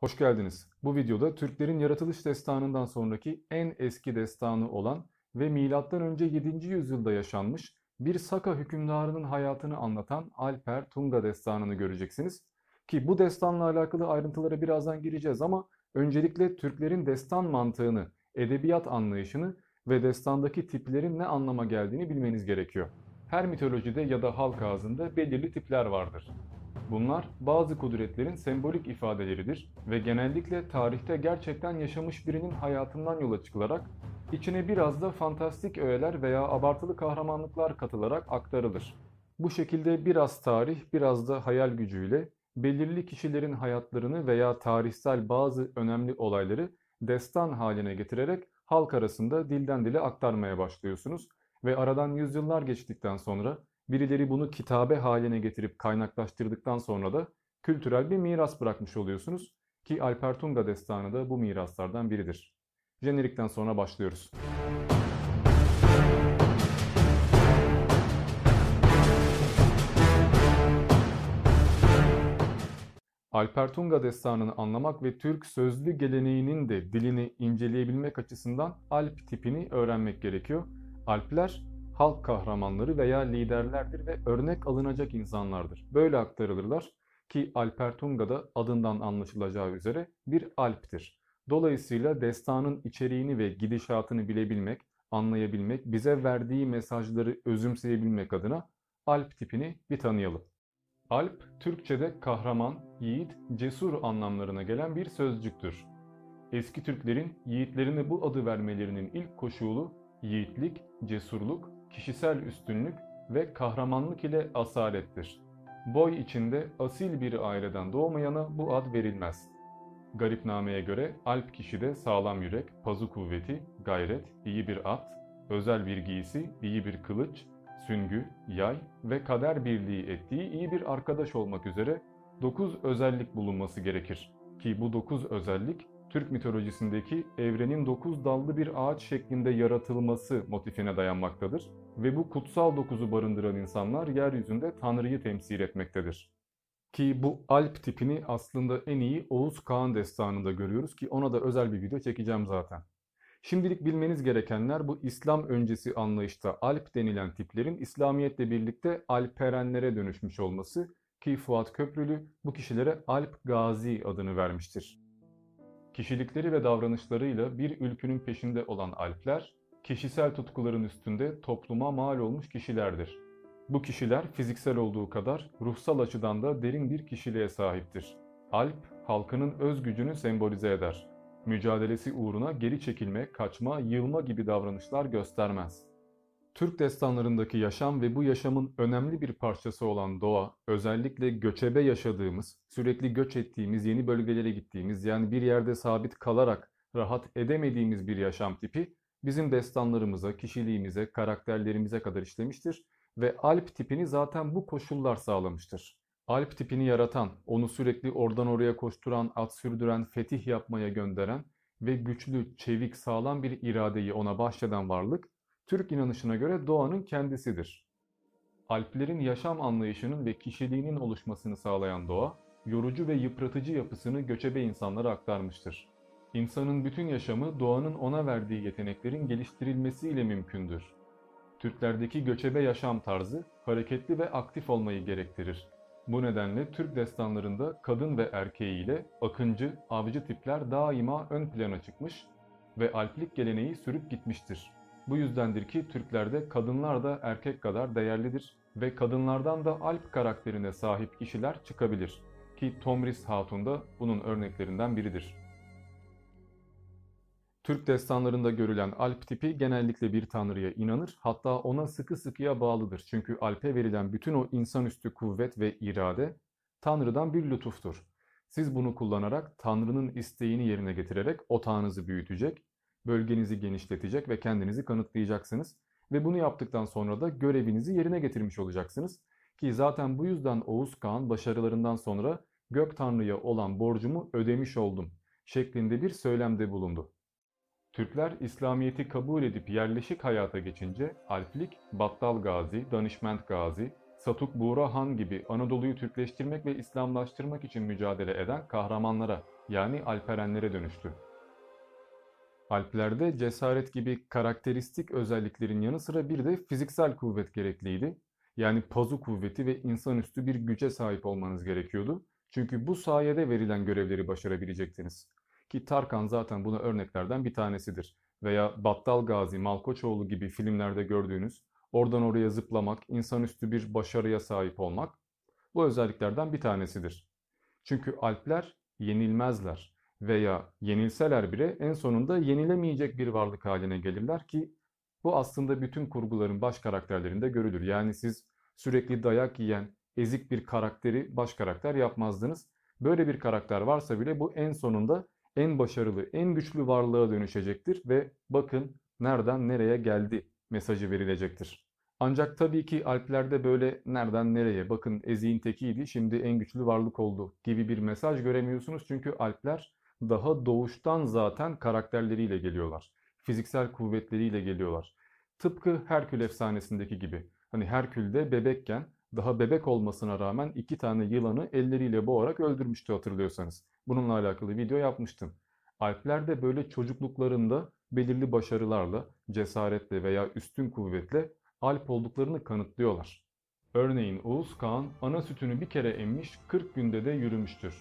Hoş geldiniz. Bu videoda Türklerin yaratılış destanından sonraki en eski destanı olan ve M.Ö. 7. yüzyılda yaşanmış bir Saka hükümdarının hayatını anlatan Alper Tunga destanını göreceksiniz. Ki bu destanla alakalı ayrıntılara birazdan gireceğiz ama öncelikle Türklerin destan mantığını, edebiyat anlayışını ve destandaki tiplerin ne anlama geldiğini bilmeniz gerekiyor. Her mitolojide ya da halk ağzında belirli tipler vardır. Bunlar bazı kudretlerin sembolik ifadeleridir ve genellikle tarihte gerçekten yaşamış birinin hayatından yola çıkılarak içine biraz da fantastik öğeler veya abartılı kahramanlıklar katılarak aktarılır. Bu şekilde biraz tarih, biraz da hayal gücüyle belirli kişilerin hayatlarını veya tarihsel bazı önemli olayları destan haline getirerek halk arasında dilden dile aktarmaya başlıyorsunuz ve aradan yüzyıllar geçtikten sonra birileri bunu kitabe haline getirip kaynaklaştırdıktan sonra da kültürel bir miras bırakmış oluyorsunuz ki Alper Tunga destanı da bu miraslardan biridir. Jenerikten sonra başlıyoruz. Alper Tunga destanını anlamak ve Türk sözlü geleneğinin de dilini inceleyebilmek açısından Alp tipini öğrenmek gerekiyor. Alpler halk kahramanları veya liderlerdir ve örnek alınacak insanlardır. Böyle aktarılırlar ki Alper Tunga da adından anlaşılacağı üzere bir Alp'tir. Dolayısıyla destanın içeriğini ve gidişatını bilebilmek, anlayabilmek, bize verdiği mesajları özümseyebilmek adına Alp tipini bir tanıyalım. Alp, Türkçe'de kahraman, yiğit, cesur anlamlarına gelen bir sözcüktür. Eski Türklerin yiğitlerine bu adı vermelerinin ilk koşulu yiğitlik, cesurluk, kişisel üstünlük ve kahramanlık ile asalettir. Boy içinde asil bir aileden doğmayana bu ad verilmez. Garipname'ye göre Alp kişide sağlam yürek, pazu kuvveti, gayret, iyi bir at, özel bir giysi, iyi bir kılıç, süngü, yay ve kader birliği ettiği iyi bir arkadaş olmak üzere 9 özellik bulunması gerekir. Ki bu 9 özellik Türk mitolojisindeki evrenin 9 dallı bir ağaç şeklinde yaratılması motifine dayanmaktadır ve bu kutsal dokuzu barındıran insanlar yeryüzünde Tanrı'yı temsil etmektedir. Ki bu Alp tipini aslında en iyi Oğuz Kağan destanında görüyoruz ki ona da özel bir video çekeceğim zaten. Şimdilik bilmeniz gerekenler bu İslam öncesi anlayışta Alp denilen tiplerin İslamiyetle birlikte Alperenlere dönüşmüş olması ki Fuat Köprülü bu kişilere Alp Gazi adını vermiştir. Kişilikleri ve davranışlarıyla bir ülkünün peşinde olan Alpler, kişisel tutkuların üstünde topluma mal olmuş kişilerdir. Bu kişiler fiziksel olduğu kadar ruhsal açıdan da derin bir kişiliğe sahiptir. Alp, halkının öz gücünü sembolize eder. Mücadelesi uğruna geri çekilme, kaçma, yılma gibi davranışlar göstermez. Türk destanlarındaki yaşam ve bu yaşamın önemli bir parçası olan doğa, özellikle göçebe yaşadığımız, sürekli göç ettiğimiz, yeni bölgelere gittiğimiz, yani bir yerde sabit kalarak rahat edemediğimiz bir yaşam tipi bizim destanlarımıza, kişiliğimize, karakterlerimize kadar işlemiştir ve Alp tipini zaten bu koşullar sağlamıştır. Alp tipini yaratan, onu sürekli oradan oraya koşturan, at sürdüren, fetih yapmaya gönderen ve güçlü, çevik, sağlam bir iradeyi ona bahşeden varlık, Türk inanışına göre doğanın kendisidir. Alplerin yaşam anlayışının ve kişiliğinin oluşmasını sağlayan doğa, yorucu ve yıpratıcı yapısını göçebe insanlara aktarmıştır. İnsanın bütün yaşamı doğanın ona verdiği yeteneklerin geliştirilmesiyle mümkündür. Türklerdeki göçebe yaşam tarzı hareketli ve aktif olmayı gerektirir. Bu nedenle Türk destanlarında kadın ve erkeğiyle akıncı, avcı tipler daima ön plana çıkmış ve alplik geleneği sürüp gitmiştir. Bu yüzdendir ki Türklerde kadınlar da erkek kadar değerlidir ve kadınlardan da alp karakterine sahip kişiler çıkabilir. Ki Tomris Hatun da bunun örneklerinden biridir. Türk destanlarında görülen alp tipi genellikle bir tanrıya inanır, hatta ona sıkı sıkıya bağlıdır. Çünkü alpe verilen bütün o insanüstü kuvvet ve irade tanrıdan bir lütuftur. Siz bunu kullanarak tanrının isteğini yerine getirerek otağınızı büyütecek, bölgenizi genişletecek ve kendinizi kanıtlayacaksınız. Ve bunu yaptıktan sonra da görevinizi yerine getirmiş olacaksınız. Ki zaten bu yüzden Oğuz Kağan başarılarından sonra gök tanrıya olan borcumu ödemiş oldum şeklinde bir söylemde bulundu. Türkler İslamiyet'i kabul edip yerleşik hayata geçince Alplik, Battal Gazi, Danışment Gazi, Satuk Buğra Han gibi Anadolu'yu Türkleştirmek ve İslamlaştırmak için mücadele eden kahramanlara yani Alperenlere dönüştü. Alplerde cesaret gibi karakteristik özelliklerin yanı sıra bir de fiziksel kuvvet gerekliydi. Yani pazu kuvveti ve insanüstü bir güce sahip olmanız gerekiyordu. Çünkü bu sayede verilen görevleri başarabilecektiniz. Ki Tarkan zaten buna örneklerden bir tanesidir. Veya Battal Gazi, Malkoçoğlu gibi filmlerde gördüğünüz oradan oraya zıplamak, insanüstü bir başarıya sahip olmak bu özelliklerden bir tanesidir. Çünkü Alpler yenilmezler veya yenilseler bile en sonunda yenilemeyecek bir varlık haline gelirler ki bu aslında bütün kurguların baş karakterlerinde görülür. Yani siz sürekli dayak yiyen, ezik bir karakteri baş karakter yapmazdınız. Böyle bir karakter varsa bile bu en sonunda en başarılı, en güçlü varlığa dönüşecektir ve bakın nereden nereye geldi mesajı verilecektir. Ancak tabii ki Alplerde böyle nereden nereye bakın eziğin tekiydi şimdi en güçlü varlık oldu gibi bir mesaj göremiyorsunuz. Çünkü Alpler daha doğuştan zaten karakterleriyle geliyorlar. Fiziksel kuvvetleriyle geliyorlar. Tıpkı Herkül efsanesindeki gibi. Hani Herkül de bebekken daha bebek olmasına rağmen iki tane yılanı elleriyle boğarak öldürmüştü hatırlıyorsanız. Bununla alakalı video yapmıştım. Alpler de böyle çocukluklarında belirli başarılarla, cesaretle veya üstün kuvvetle Alp olduklarını kanıtlıyorlar. Örneğin Oğuz Kağan ana sütünü bir kere emmiş 40 günde de yürümüştür.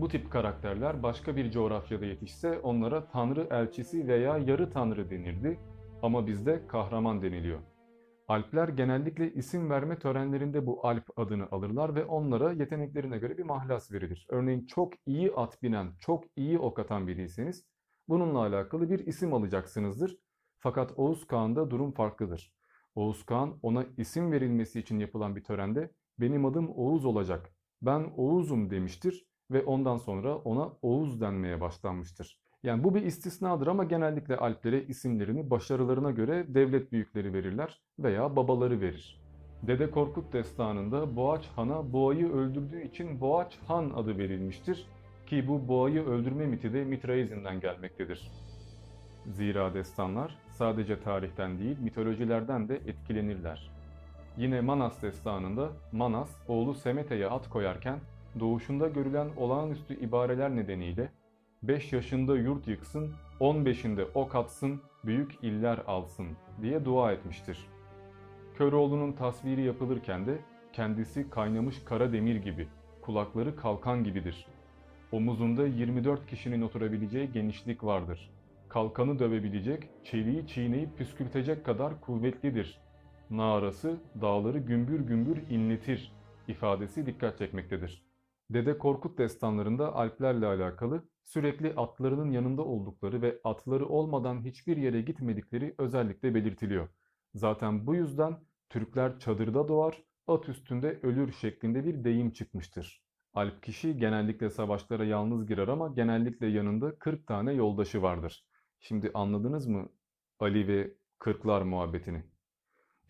Bu tip karakterler başka bir coğrafyada yetişse onlara tanrı elçisi veya yarı tanrı denirdi ama bizde kahraman deniliyor. Alpler genellikle isim verme törenlerinde bu Alp adını alırlar ve onlara yeteneklerine göre bir mahlas verilir. Örneğin çok iyi at binen, çok iyi ok atan biriyseniz bununla alakalı bir isim alacaksınızdır. Fakat Oğuz Kağan'da durum farklıdır. Oğuz Kağan ona isim verilmesi için yapılan bir törende benim adım Oğuz olacak, ben Oğuz'um demiştir ve ondan sonra ona Oğuz denmeye başlanmıştır. Yani bu bir istisnadır ama genellikle Alplere isimlerini başarılarına göre devlet büyükleri verirler veya babaları verir. Dede Korkut destanında Boğaç Han'a boğayı öldürdüğü için Boğaç Han adı verilmiştir ki bu boğayı öldürme miti de Mitraizm'den gelmektedir. Zira destanlar sadece tarihten değil mitolojilerden de etkilenirler. Yine Manas destanında Manas oğlu Semete'ye at koyarken doğuşunda görülen olağanüstü ibareler nedeniyle 5 yaşında yurt yıksın, 15'inde ok atsın, büyük iller alsın diye dua etmiştir. Köroğlu'nun tasviri yapılırken de kendisi kaynamış kara demir gibi, kulakları kalkan gibidir. Omuzunda 24 kişinin oturabileceği genişlik vardır. Kalkanı dövebilecek, çeliği çiğneyip püskürtecek kadar kuvvetlidir. Nağarası dağları gümbür gümbür inletir ifadesi dikkat çekmektedir. Dede Korkut destanlarında Alplerle alakalı sürekli atlarının yanında oldukları ve atları olmadan hiçbir yere gitmedikleri özellikle belirtiliyor. Zaten bu yüzden Türkler çadırda doğar, at üstünde ölür şeklinde bir deyim çıkmıştır. Alp kişi genellikle savaşlara yalnız girer ama genellikle yanında 40 tane yoldaşı vardır. Şimdi anladınız mı Ali ve Kırklar muhabbetini?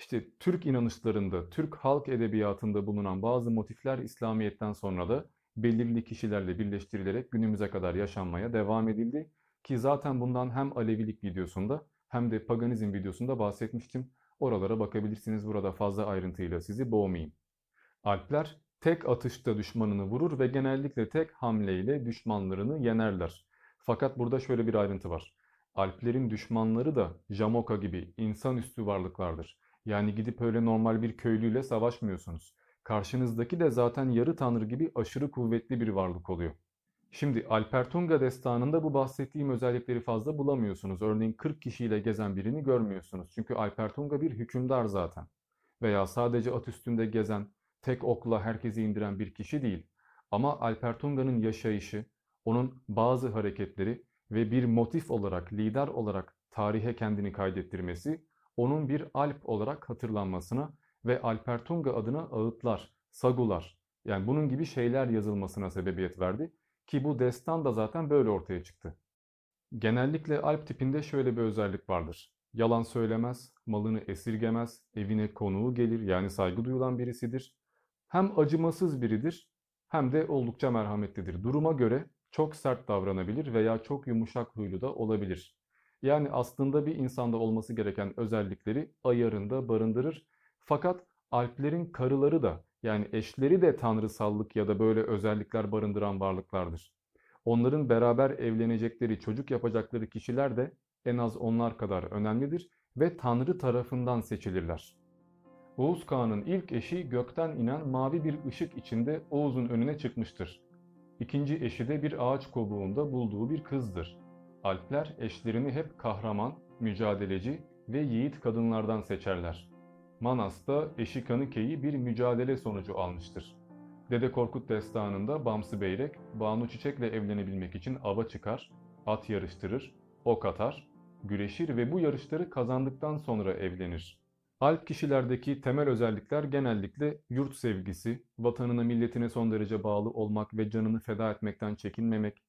İşte Türk inanışlarında, Türk halk edebiyatında bulunan bazı motifler İslamiyet'ten sonra da belirli kişilerle birleştirilerek günümüze kadar yaşanmaya devam edildi. Ki zaten bundan hem Alevilik videosunda hem de paganizm videosunda bahsetmiştim. Oralara bakabilirsiniz burada fazla ayrıntıyla sizi boğmayayım. Alpler tek atışta düşmanını vurur ve genellikle tek hamleyle düşmanlarını yenerler. Fakat burada şöyle bir ayrıntı var. Alplerin düşmanları da Jamoka gibi insanüstü varlıklardır. Yani gidip öyle normal bir köylüyle savaşmıyorsunuz. Karşınızdaki de zaten yarı tanrı gibi aşırı kuvvetli bir varlık oluyor. Şimdi Alpertunga destanında bu bahsettiğim özellikleri fazla bulamıyorsunuz. Örneğin 40 kişiyle gezen birini görmüyorsunuz. Çünkü Alpertunga bir hükümdar zaten. Veya sadece at üstünde gezen, tek okla herkesi indiren bir kişi değil. Ama Alpertunga'nın yaşayışı, onun bazı hareketleri ve bir motif olarak, lider olarak tarihe kendini kaydettirmesi, onun bir Alp olarak hatırlanmasına ve Alpertunga adına ağıtlar, sagular yani bunun gibi şeyler yazılmasına sebebiyet verdi ki bu destan da zaten böyle ortaya çıktı. Genellikle Alp tipinde şöyle bir özellik vardır. Yalan söylemez, malını esirgemez, evine konuğu gelir yani saygı duyulan birisidir. Hem acımasız biridir hem de oldukça merhametlidir. Duruma göre çok sert davranabilir veya çok yumuşak huylu da olabilir. Yani aslında bir insanda olması gereken özellikleri ayarında barındırır fakat Alplerin karıları da yani eşleri de tanrısallık ya da böyle özellikler barındıran varlıklardır. onların beraber evlenecekleri, çocuk yapacakları kişiler de en az onlar kadar önemlidir ve Tanrı tarafından seçilirler. Oğuz Kağan'ın ilk eşi gökten inen mavi bir ışık içinde Oğuz'un önüne çıkmıştır. İkinci eşi de bir ağaç kobuğunda bulduğu bir kızdır. Alpler eşlerini hep kahraman, mücadeleci ve yiğit kadınlardan seçerler. Manas da eşi Kanıke'yi bir mücadele sonucu almıştır. Dede Korkut destanında Bamsı Beyrek, Banu Çiçek'le evlenebilmek için ava çıkar, at yarıştırır, ok atar, güreşir ve bu yarışları kazandıktan sonra evlenir. Alp kişilerdeki temel özellikler genellikle yurt sevgisi, vatanına milletine son derece bağlı olmak ve canını feda etmekten çekinmemek,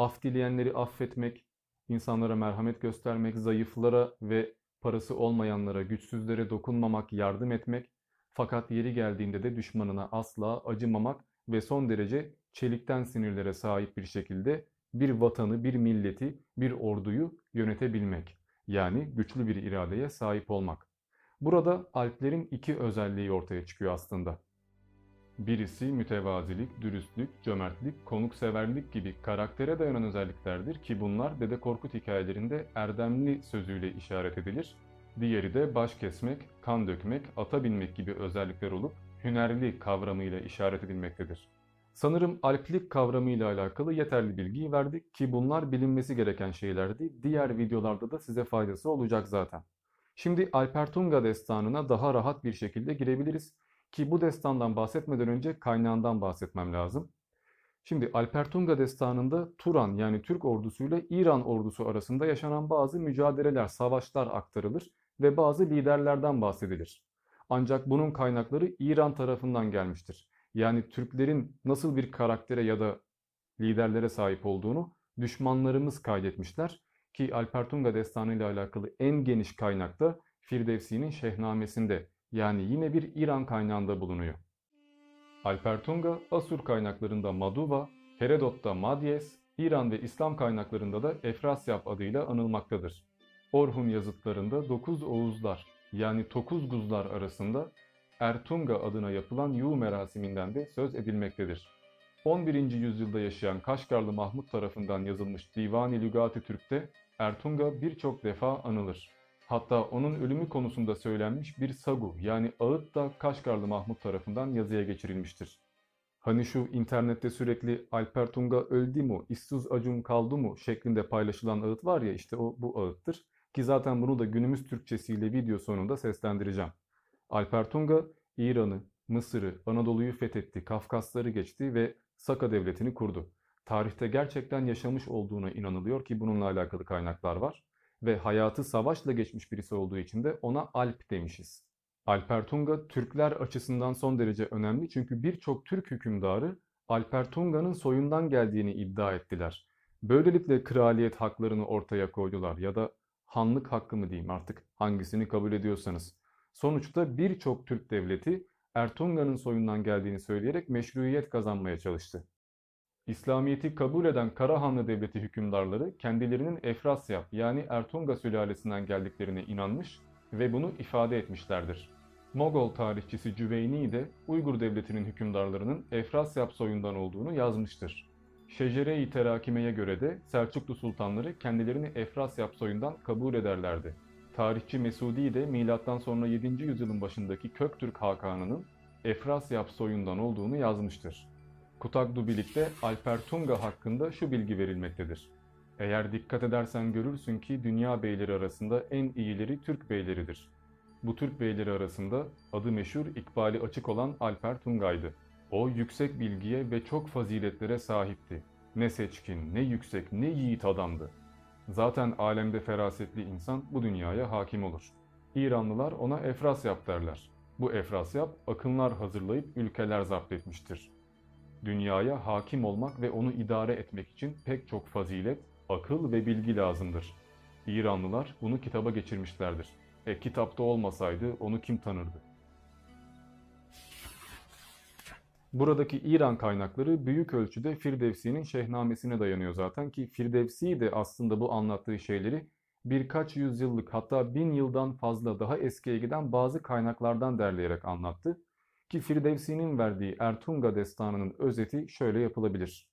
af dileyenleri affetmek, insanlara merhamet göstermek, zayıflara ve parası olmayanlara, güçsüzlere dokunmamak, yardım etmek, fakat yeri geldiğinde de düşmanına asla acımamak ve son derece çelikten sinirlere sahip bir şekilde bir vatanı, bir milleti, bir orduyu yönetebilmek. Yani güçlü bir iradeye sahip olmak. Burada Alplerin iki özelliği ortaya çıkıyor aslında. Birisi mütevazilik, dürüstlük, cömertlik, konukseverlik gibi karaktere dayanan özelliklerdir ki bunlar Dede Korkut hikayelerinde erdemli sözüyle işaret edilir. Diğeri de baş kesmek, kan dökmek, ata binmek gibi özellikler olup hünerli kavramıyla işaret edilmektedir. Sanırım alplik kavramıyla alakalı yeterli bilgiyi verdik ki bunlar bilinmesi gereken şeylerdi. Diğer videolarda da size faydası olacak zaten. Şimdi Alpertunga destanına daha rahat bir şekilde girebiliriz. Ki bu destandan bahsetmeden önce kaynağından bahsetmem lazım. Şimdi Alpertunga destanında Turan yani Türk ordusuyla İran ordusu arasında yaşanan bazı mücadeleler, savaşlar aktarılır ve bazı liderlerden bahsedilir. Ancak bunun kaynakları İran tarafından gelmiştir. Yani Türklerin nasıl bir karaktere ya da liderlere sahip olduğunu düşmanlarımız kaydetmişler ki Alpertunga destanı ile alakalı en geniş kaynak da Firdevsi'nin Şehnamesinde yani yine bir İran kaynağında bulunuyor. Alpertunga, Asur kaynaklarında Maduva, Herodot'ta Madyes, İran ve İslam kaynaklarında da Efrasyap adıyla anılmaktadır. Orhun yazıtlarında Dokuz Oğuzlar yani Tokuzguzlar arasında Ertunga adına yapılan Yu merasiminden de söz edilmektedir. 11. yüzyılda yaşayan Kaşgarlı Mahmut tarafından yazılmış Divani Lügati Türk'te Ertunga birçok defa anılır. Hatta onun ölümü konusunda söylenmiş bir sagu yani ağıt da Kaşgarlı Mahmut tarafından yazıya geçirilmiştir. Hani şu internette sürekli Alper Tunga öldü mu, İstuz Acun kaldı mu şeklinde paylaşılan ağıt var ya işte o bu ağıttır. Ki zaten bunu da günümüz Türkçesiyle video sonunda seslendireceğim. Alper Tunga İran'ı, Mısır'ı, Anadolu'yu fethetti, Kafkasları geçti ve Saka devletini kurdu. Tarihte gerçekten yaşamış olduğuna inanılıyor ki bununla alakalı kaynaklar var ve hayatı savaşla geçmiş birisi olduğu için de ona Alp demişiz. Alpertunga Türkler açısından son derece önemli çünkü birçok Türk hükümdarı Alpertunga'nın soyundan geldiğini iddia ettiler. Böylelikle kraliyet haklarını ortaya koydular ya da hanlık hakkı mı diyeyim artık hangisini kabul ediyorsanız. Sonuçta birçok Türk devleti Ertunga'nın soyundan geldiğini söyleyerek meşruiyet kazanmaya çalıştı. İslamiyet'i kabul eden Karahanlı Devleti hükümdarları kendilerinin Efrasyap yani Ertunga sülalesinden geldiklerine inanmış ve bunu ifade etmişlerdir. Mogol tarihçisi Cüveyni de Uygur Devleti'nin hükümdarlarının Efrasyap soyundan olduğunu yazmıştır. Şecere-i Terakime'ye göre de Selçuklu sultanları kendilerini Efrasyap soyundan kabul ederlerdi. Tarihçi Mesudi de milattan sonra 7. yüzyılın başındaki Köktürk Hakanı'nın Efrasyap soyundan olduğunu yazmıştır. Kutagdubilik'te Alpertunga hakkında şu bilgi verilmektedir. Eğer dikkat edersen görürsün ki dünya beyleri arasında en iyileri Türk beyleridir. Bu Türk beyleri arasında adı meşhur ikbali açık olan Alper Tunga'ydı. O yüksek bilgiye ve çok faziletlere sahipti. Ne seçkin, ne yüksek, ne yiğit adamdı. Zaten alemde ferasetli insan bu dünyaya hakim olur. İranlılar ona Efrasyap derler. Bu Efrasyap akınlar hazırlayıp ülkeler zapt etmiştir. Dünyaya hakim olmak ve onu idare etmek için pek çok fazilet, akıl ve bilgi lazımdır. İranlılar bunu kitaba geçirmişlerdir. E kitapta olmasaydı onu kim tanırdı? Buradaki İran kaynakları büyük ölçüde Firdevsi'nin Şehnamesine dayanıyor zaten ki Firdevsi de aslında bu anlattığı şeyleri birkaç yüzyıllık hatta bin yıldan fazla daha eskiye giden bazı kaynaklardan derleyerek anlattı. Ki Firdevsi'nin verdiği Ertunga destanının özeti şöyle yapılabilir.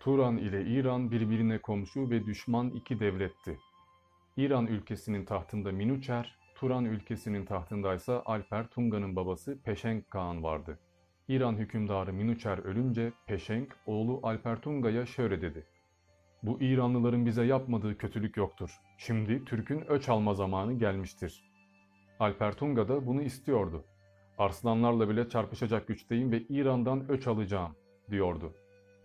Turan ile İran birbirine komşu ve düşman iki devletti. İran ülkesinin tahtında Minuçer, Turan ülkesinin tahtındaysa Alper Tunga'nın babası Peşenk Kağan vardı. İran hükümdarı Minuçer ölünce Peşenk oğlu Alper Tunga'ya şöyle dedi. Bu İranlıların bize yapmadığı kötülük yoktur. Şimdi Türk'ün öç alma zamanı gelmiştir. Alper Tunga da bunu istiyordu. Arslanlarla bile çarpışacak güçteyim ve İran'dan öç alacağım, diyordu.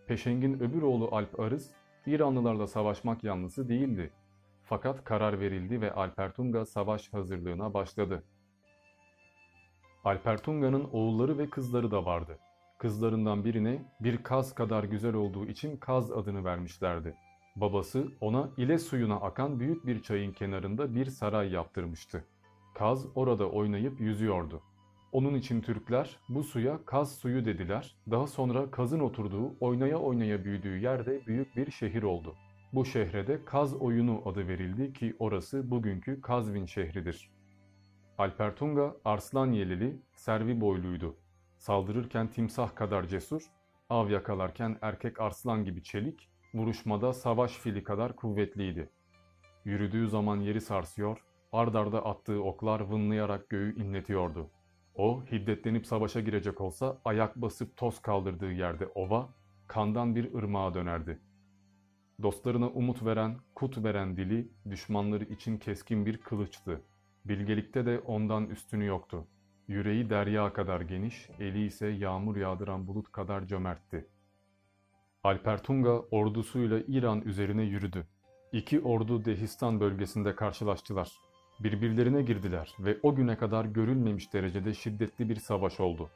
Peşeng'in öbür oğlu Alp Arız, İranlılarla savaşmak yanlısı değildi. Fakat karar verildi ve Alper Tunga savaş hazırlığına başladı. Alper Tunga'nın oğulları ve kızları da vardı. Kızlarından birine bir kaz kadar güzel olduğu için kaz adını vermişlerdi. Babası ona ile suyuna akan büyük bir çayın kenarında bir saray yaptırmıştı. Kaz orada oynayıp yüzüyordu. Onun için Türkler bu suya kaz suyu dediler. Daha sonra kazın oturduğu, oynaya oynaya büyüdüğü yerde büyük bir şehir oldu. Bu şehre Kaz Oyunu adı verildi ki orası bugünkü Kazvin şehridir. Alper Tunga Arslan Yelili, servi boyluydu. Saldırırken timsah kadar cesur, av yakalarken erkek arslan gibi çelik, vuruşmada savaş fili kadar kuvvetliydi. Yürüdüğü zaman yeri sarsıyor, ardarda attığı oklar vınlayarak göğü inletiyordu. O hiddetlenip savaşa girecek olsa ayak basıp toz kaldırdığı yerde ova, kandan bir ırmağa dönerdi. Dostlarına umut veren, kut veren dili, düşmanları için keskin bir kılıçtı. Bilgelikte de ondan üstünü yoktu. Yüreği derya kadar geniş, eli ise yağmur yağdıran bulut kadar cömertti. Alper Tunga ordusuyla İran üzerine yürüdü. İki ordu Dehistan bölgesinde karşılaştılar. Birbirlerine girdiler ve o güne kadar görülmemiş derecede şiddetli bir savaş oldu.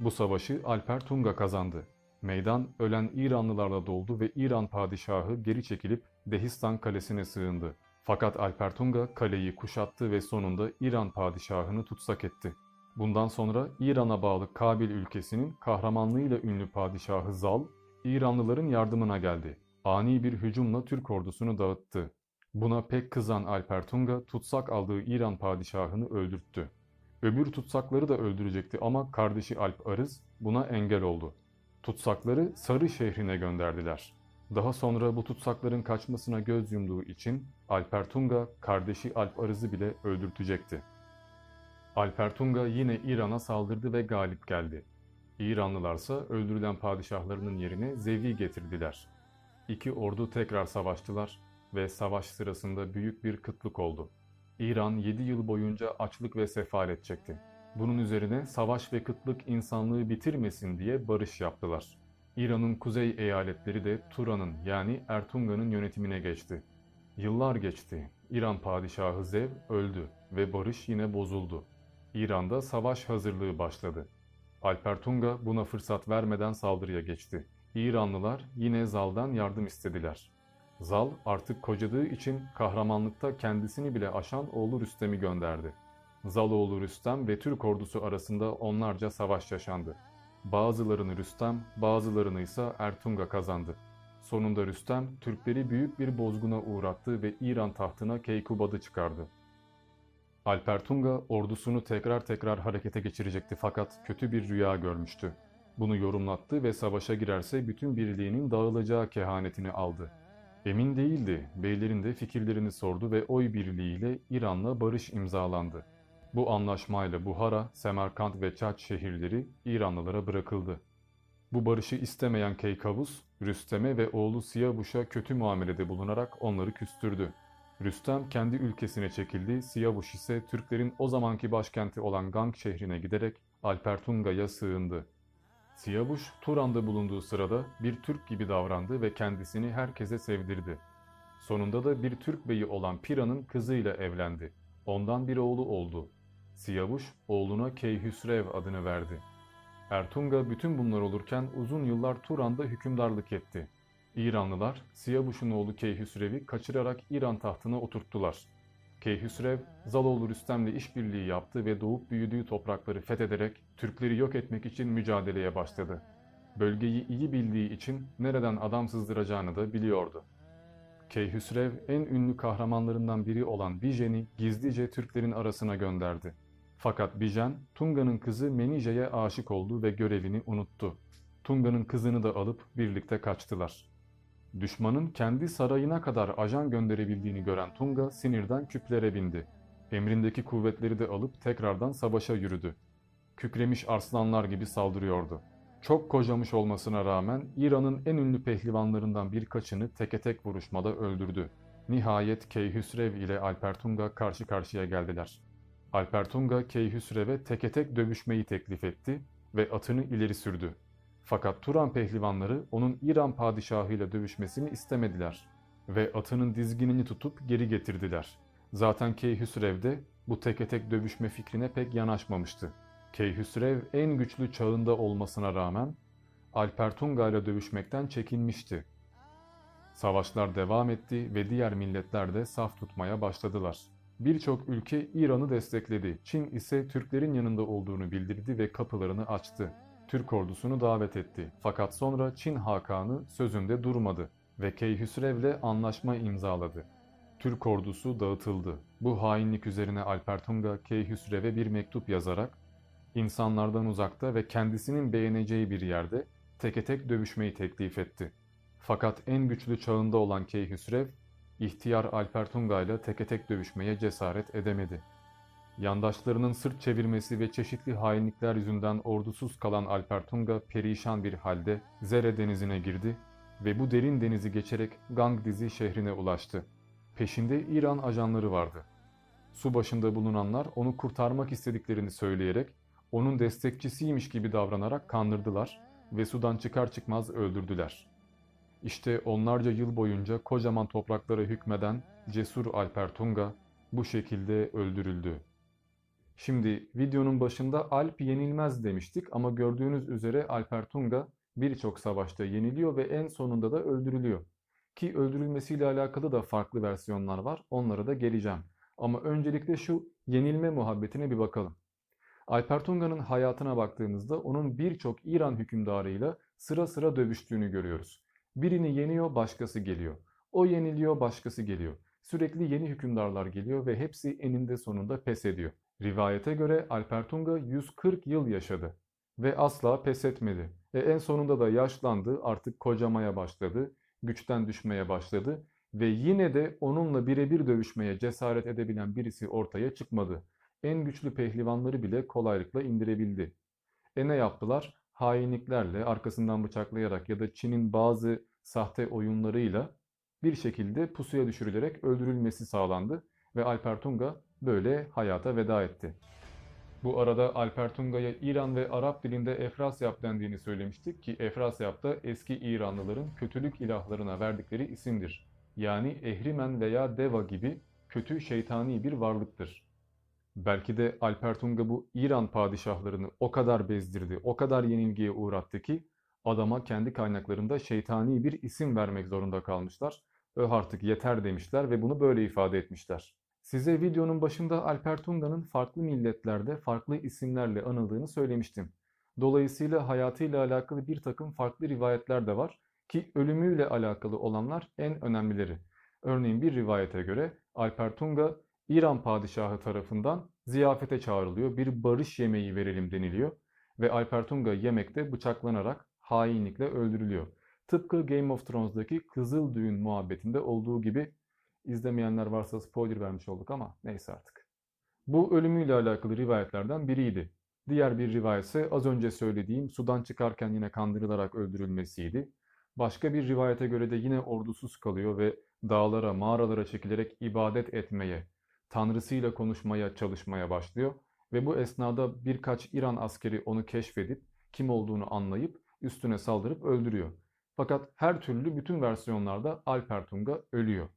Bu savaşı Alper Tunga kazandı. Meydan ölen İranlılarla doldu ve İran padişahı geri çekilip Dehistan kalesine sığındı. Fakat Alper Tunga kaleyi kuşattı ve sonunda İran padişahını tutsak etti. Bundan sonra İran'a bağlı Kabil ülkesinin kahramanlığıyla ünlü padişahı Zal, İranlıların yardımına geldi. Ani bir hücumla Türk ordusunu dağıttı. Buna pek kızan Alper Tunga tutsak aldığı İran padişahını öldürttü. Öbür tutsakları da öldürecekti ama kardeşi Alp Arız buna engel oldu. Tutsakları Sarı şehrine gönderdiler. Daha sonra bu tutsakların kaçmasına göz yumduğu için Alper Tunga kardeşi Alp Arız'ı bile öldürtecekti. Alper Tunga yine İran'a saldırdı ve galip geldi. İranlılarsa öldürülen padişahlarının yerine Zevi getirdiler. İki ordu tekrar savaştılar ve savaş sırasında büyük bir kıtlık oldu. İran 7 yıl boyunca açlık ve sefalet çekti. Bunun üzerine savaş ve kıtlık insanlığı bitirmesin diye barış yaptılar. İran'ın kuzey eyaletleri de Turan'ın yani Ertunga'nın yönetimine geçti. Yıllar geçti. İran padişahı Zev öldü ve barış yine bozuldu. İran'da savaş hazırlığı başladı. Alper Tunga buna fırsat vermeden saldırıya geçti. İranlılar yine Zal'dan yardım istediler. Zal artık kocadığı için kahramanlıkta kendisini bile aşan oğlu Rüstem'i gönderdi. Zaloğlu Rüstem ve Türk ordusu arasında onlarca savaş yaşandı. Bazılarını Rüstem, bazılarını ise Ertunga kazandı. Sonunda Rüstem, Türkleri büyük bir bozguna uğrattı ve İran tahtına Keykubad'ı çıkardı. Alper Tunga ordusunu tekrar tekrar harekete geçirecekti fakat kötü bir rüya görmüştü. Bunu yorumlattı ve savaşa girerse bütün birliğinin dağılacağı kehanetini aldı. Emin değildi, beylerin de fikirlerini sordu ve oy birliğiyle İran'la barış imzalandı. Bu anlaşmayla Buhara, Semerkant ve Çaç şehirleri İranlılara bırakıldı. Bu barışı istemeyen Keykavus, Rüstem'e ve oğlu Siyavuş'a kötü muamelede bulunarak onları küstürdü. Rüstem kendi ülkesine çekildi, Siyavuş ise Türklerin o zamanki başkenti olan Gang şehrine giderek Alpertunga'ya sığındı. Siyavuş, Turan'da bulunduğu sırada bir Türk gibi davrandı ve kendisini herkese sevdirdi. Sonunda da bir Türk beyi olan Pira'nın kızıyla evlendi. Ondan bir oğlu oldu. Siyavuş, oğluna Keyhüsrev adını verdi. Ertunga bütün bunlar olurken uzun yıllar Turan'da hükümdarlık etti. İranlılar Siyavuş'un oğlu Keyhüsrev'i kaçırarak İran tahtına oturttular. Keyhüsrev, Zaloğlu Rüstem'le işbirliği yaptı ve doğup büyüdüğü toprakları fethederek Türkleri yok etmek için mücadeleye başladı. Bölgeyi iyi bildiği için nereden adam sızdıracağını da biliyordu. Keyhüsrev en ünlü kahramanlarından biri olan Bijen'i gizlice Türklerin arasına gönderdi. Fakat Bijen, Tunga'nın kızı Menice'ye aşık oldu ve görevini unuttu. Tunga'nın kızını da alıp birlikte kaçtılar. Düşmanın kendi sarayına kadar ajan gönderebildiğini gören Tunga sinirden küplere bindi. Emrindeki kuvvetleri de alıp tekrardan savaşa yürüdü. Kükremiş arslanlar gibi saldırıyordu. Çok kocamış olmasına rağmen İran'ın en ünlü pehlivanlarından birkaçını teke tek vuruşmada öldürdü. Nihayet Keyhüsrev ile Alpertunga karşı karşıya geldiler. Alpertunga Keyhüsrev'e teke tek dövüşmeyi teklif etti ve atını ileri sürdü. Fakat Turan pehlivanları onun İran padişahıyla dövüşmesini istemediler ve atının dizginini tutup geri getirdiler. Zaten Keyhüsrev de bu teke tek dövüşme fikrine pek yanaşmamıştı. Keyhüsrev en güçlü çağında olmasına rağmen Alpertunga ile dövüşmekten çekinmişti. Savaşlar devam etti ve diğer milletler de saf tutmaya başladılar. Birçok ülke İran'ı destekledi. Çin ise Türklerin yanında olduğunu bildirdi ve kapılarını açtı. Türk ordusunu davet etti. Fakat sonra Çin Hakanı sözünde durmadı ve Keyhüsrev'le anlaşma imzaladı. Türk ordusu dağıtıldı. Bu hainlik üzerine Alpertunga Keyhüsrev'e bir mektup yazarak insanlardan uzakta ve kendisinin beğeneceği bir yerde teke tek dövüşmeyi teklif etti. Fakat en güçlü çağında olan Keyhüsrev, ihtiyar Alpertunga ile teke tek dövüşmeye cesaret edemedi. Yandaşlarının sırt çevirmesi ve çeşitli hainlikler yüzünden ordusuz kalan Alpertunga perişan bir halde Zere denizine girdi ve bu derin denizi geçerek Gangdizi şehrine ulaştı. Peşinde İran ajanları vardı. Su başında bulunanlar onu kurtarmak istediklerini söyleyerek onun destekçisiymiş gibi davranarak kandırdılar ve sudan çıkar çıkmaz öldürdüler. İşte onlarca yıl boyunca kocaman topraklara hükmeden cesur Alpertunga bu şekilde öldürüldü. Şimdi videonun başında Alp yenilmez demiştik ama gördüğünüz üzere Alpertunga birçok savaşta yeniliyor ve en sonunda da öldürülüyor. Ki öldürülmesiyle alakalı da farklı versiyonlar var. Onlara da geleceğim. Ama öncelikle şu yenilme muhabbetine bir bakalım. Alpertunga'nın hayatına baktığımızda onun birçok İran hükümdarıyla sıra sıra dövüştüğünü görüyoruz. Birini yeniyor, başkası geliyor. O yeniliyor, başkası geliyor. Sürekli yeni hükümdarlar geliyor ve hepsi eninde sonunda pes ediyor. Rivayete göre Alpertunga 140 yıl yaşadı ve asla pes etmedi. Ve en sonunda da yaşlandı, artık kocamaya başladı, güçten düşmeye başladı ve yine de onunla birebir dövüşmeye cesaret edebilen birisi ortaya çıkmadı. En güçlü pehlivanları bile kolaylıkla indirebildi. E ne yaptılar? Hainliklerle, arkasından bıçaklayarak ya da Çin'in bazı sahte oyunlarıyla bir şekilde pusuya düşürülerek öldürülmesi sağlandı ve Alpertunga böyle hayata veda etti. Bu arada Alpertunga'ya İran ve Arap dilinde Efrasyap dendiğini söylemiştik ki Efrasyap da eski İranlıların kötülük ilahlarına verdikleri isimdir. Yani Ehrimen veya Deva gibi kötü şeytani bir varlıktır. Belki de Alpertunga bu İran padişahlarını o kadar bezdirdi, o kadar yenilgiye uğrattı ki adama kendi kaynaklarında şeytani bir isim vermek zorunda kalmışlar. Öh artık yeter demişler ve bunu böyle ifade etmişler. Size videonun başında Alpertunga'nın farklı milletlerde farklı isimlerle anıldığını söylemiştim. Dolayısıyla hayatıyla alakalı bir takım farklı rivayetler de var ki ölümüyle alakalı olanlar en önemlileri. Örneğin bir rivayete göre Alpertunga İran padişahı tarafından ziyafete çağrılıyor. Bir barış yemeği verelim deniliyor ve Alpertunga yemekte bıçaklanarak hainlikle öldürülüyor. Tıpkı Game of Thrones'daki Kızıl Düğün muhabbetinde olduğu gibi izlemeyenler varsa spoiler vermiş olduk ama neyse artık. Bu ölümüyle alakalı rivayetlerden biriydi. Diğer bir rivayet ise az önce söylediğim sudan çıkarken yine kandırılarak öldürülmesiydi. Başka bir rivayete göre de yine ordusuz kalıyor ve dağlara, mağaralara çekilerek ibadet etmeye, tanrısıyla konuşmaya çalışmaya başlıyor. Ve bu esnada birkaç İran askeri onu keşfedip kim olduğunu anlayıp üstüne saldırıp öldürüyor. Fakat her türlü bütün versiyonlarda Alpertunga ölüyor.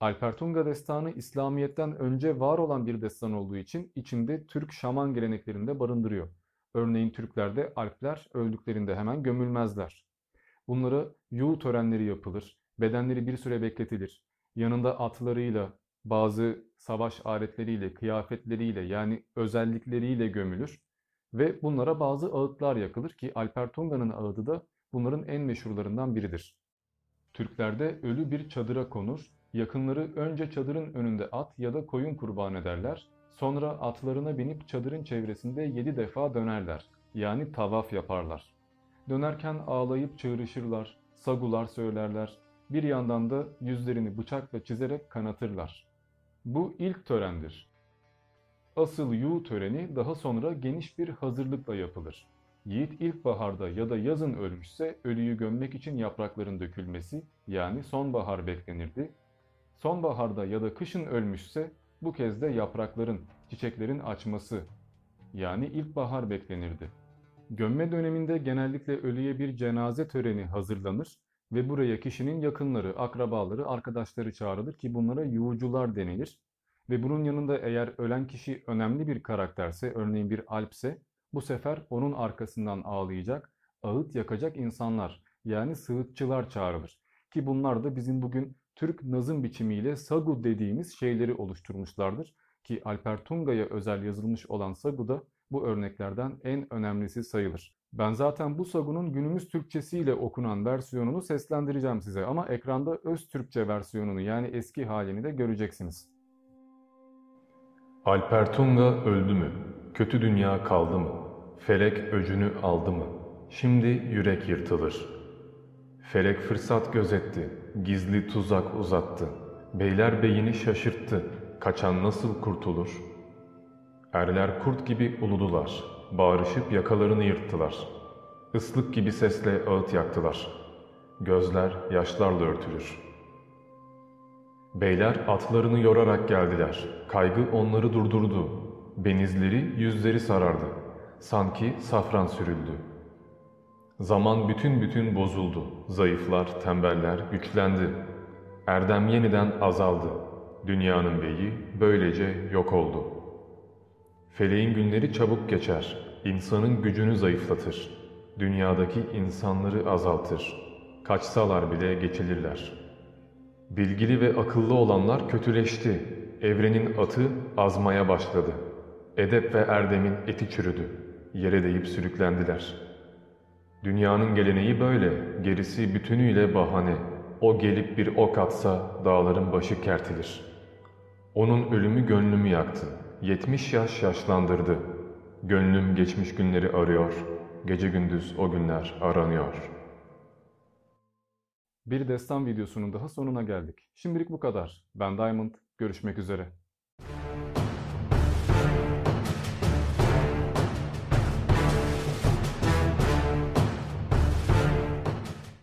Alpertunga destanı İslamiyet'ten önce var olan bir destan olduğu için içinde Türk şaman geleneklerinde barındırıyor. Örneğin Türklerde Alpler öldüklerinde hemen gömülmezler. Bunlara yuğu törenleri yapılır, bedenleri bir süre bekletilir. Yanında atlarıyla, bazı savaş aletleriyle, kıyafetleriyle yani özellikleriyle gömülür ve bunlara bazı ağıtlar yakılır ki Alpertunga'nın ağıdı da bunların en meşhurlarından biridir. Türklerde ölü bir çadıra konur Yakınları önce çadırın önünde at ya da koyun kurban ederler. Sonra atlarına binip çadırın çevresinde yedi defa dönerler. Yani tavaf yaparlar. Dönerken ağlayıp çığırışırlar, sagular söylerler. bir yandan da yüzlerini bıçakla çizerek kanatırlar. Bu ilk törendir. Asıl yu töreni daha sonra geniş bir hazırlıkla yapılır. Yiğit ilkbaharda ya da yazın ölmüşse ölüyü gömmek için yaprakların dökülmesi yani sonbahar beklenirdi. Sonbaharda ya da kışın ölmüşse bu kez de yaprakların, çiçeklerin açması yani ilkbahar beklenirdi. Gömme döneminde genellikle ölüye bir cenaze töreni hazırlanır ve buraya kişinin yakınları, akrabaları, arkadaşları çağrılır ki bunlara yuğucular denilir. Ve bunun yanında eğer ölen kişi önemli bir karakterse, örneğin bir alpse, bu sefer onun arkasından ağlayacak, ağıt yakacak insanlar yani sığıtçılar çağrılır. Ki bunlar da bizim bugün Türk nazım biçimiyle sagu dediğimiz şeyleri oluşturmuşlardır. Ki Alper Tunga'ya özel yazılmış olan sagu da bu örneklerden en önemlisi sayılır. Ben zaten bu sagunun günümüz Türkçesiyle okunan versiyonunu seslendireceğim size ama ekranda öz Türkçe versiyonunu yani eski halini de göreceksiniz. Alper Tunga öldü mü? Kötü dünya kaldı mı? Felek öcünü aldı mı? Şimdi yürek yırtılır. Felek fırsat gözetti, gizli tuzak uzattı. Beyler beyini şaşırttı, kaçan nasıl kurtulur? Erler kurt gibi uludular, bağırışıp yakalarını yırttılar. Islık gibi sesle ağıt yaktılar. Gözler yaşlarla örtülür. Beyler atlarını yorarak geldiler. Kaygı onları durdurdu. Benizleri, yüzleri sarardı. Sanki safran sürüldü. Zaman bütün bütün bozuldu. Zayıflar, tembeller güçlendi. Erdem yeniden azaldı. Dünyanın beyi böylece yok oldu. Feleğin günleri çabuk geçer. İnsanın gücünü zayıflatır. Dünyadaki insanları azaltır. Kaçsalar bile geçilirler. Bilgili ve akıllı olanlar kötüleşti. Evrenin atı azmaya başladı. Edep ve erdemin eti çürüdü. Yere deyip sürüklendiler. Dünyanın geleneği böyle, gerisi bütünüyle bahane. O gelip bir ok atsa dağların başı kertilir. Onun ölümü gönlümü yaktı. Yetmiş yaş yaşlandırdı. Gönlüm geçmiş günleri arıyor. Gece gündüz o günler aranıyor. Bir destan videosunun daha sonuna geldik. Şimdilik bu kadar. Ben Diamond. Görüşmek üzere.